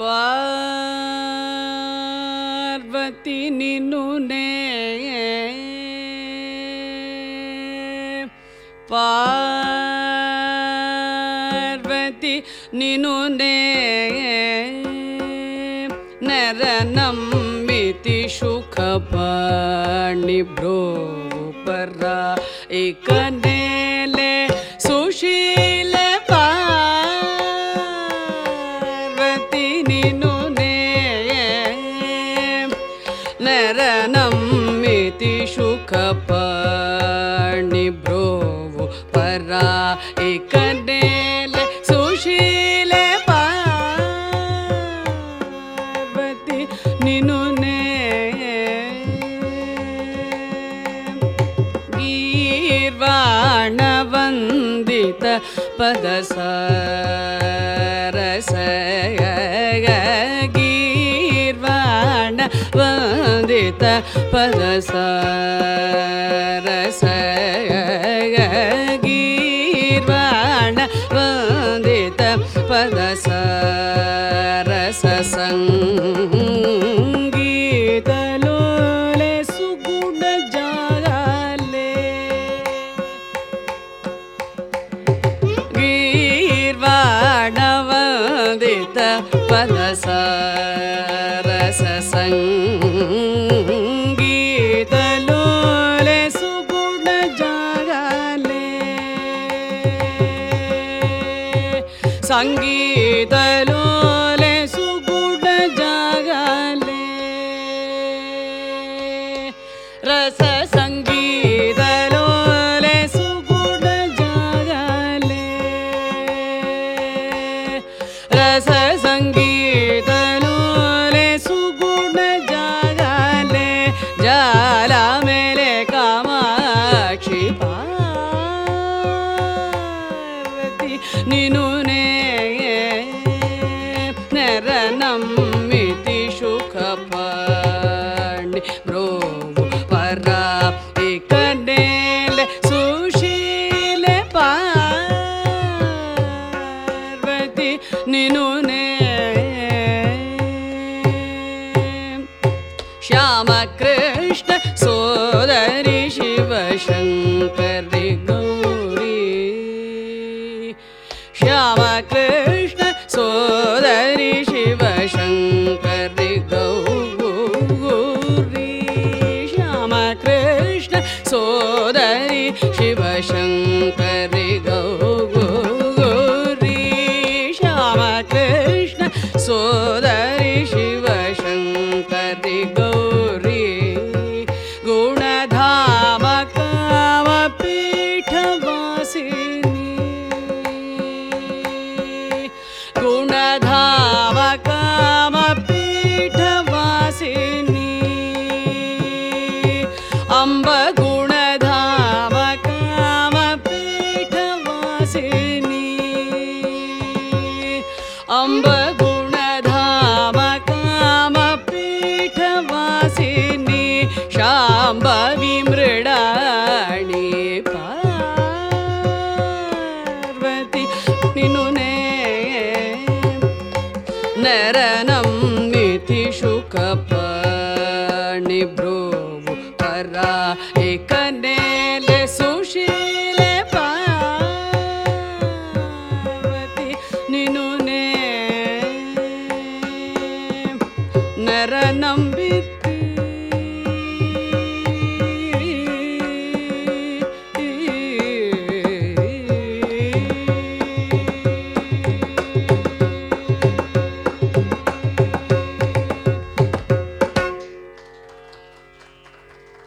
पार्वति निनुने ने निनुने निनु नरनमिति सुखपाणिभ्रो परा एकनेले सुशी नरनमिति शुकपणिभ्रो परा एकनेल सुशीलपाति निनु गीर्वाणवन्दितपदस पद स रस गीर्वाड वन्दत पद सुगुण जाल गीर्वाड वेत पद సంగీతలు निनूने नर नो परपि कडेल सुशील पार्वती निनुने सोदरि शिवशङ्करि गौ गौ गौ रि श्याम अम्बगुणधामकामपीठमासिनी शाम्ब विमृडाणि पर्वति निनुने नरनं नितिशुकपणिभ्रु परा एक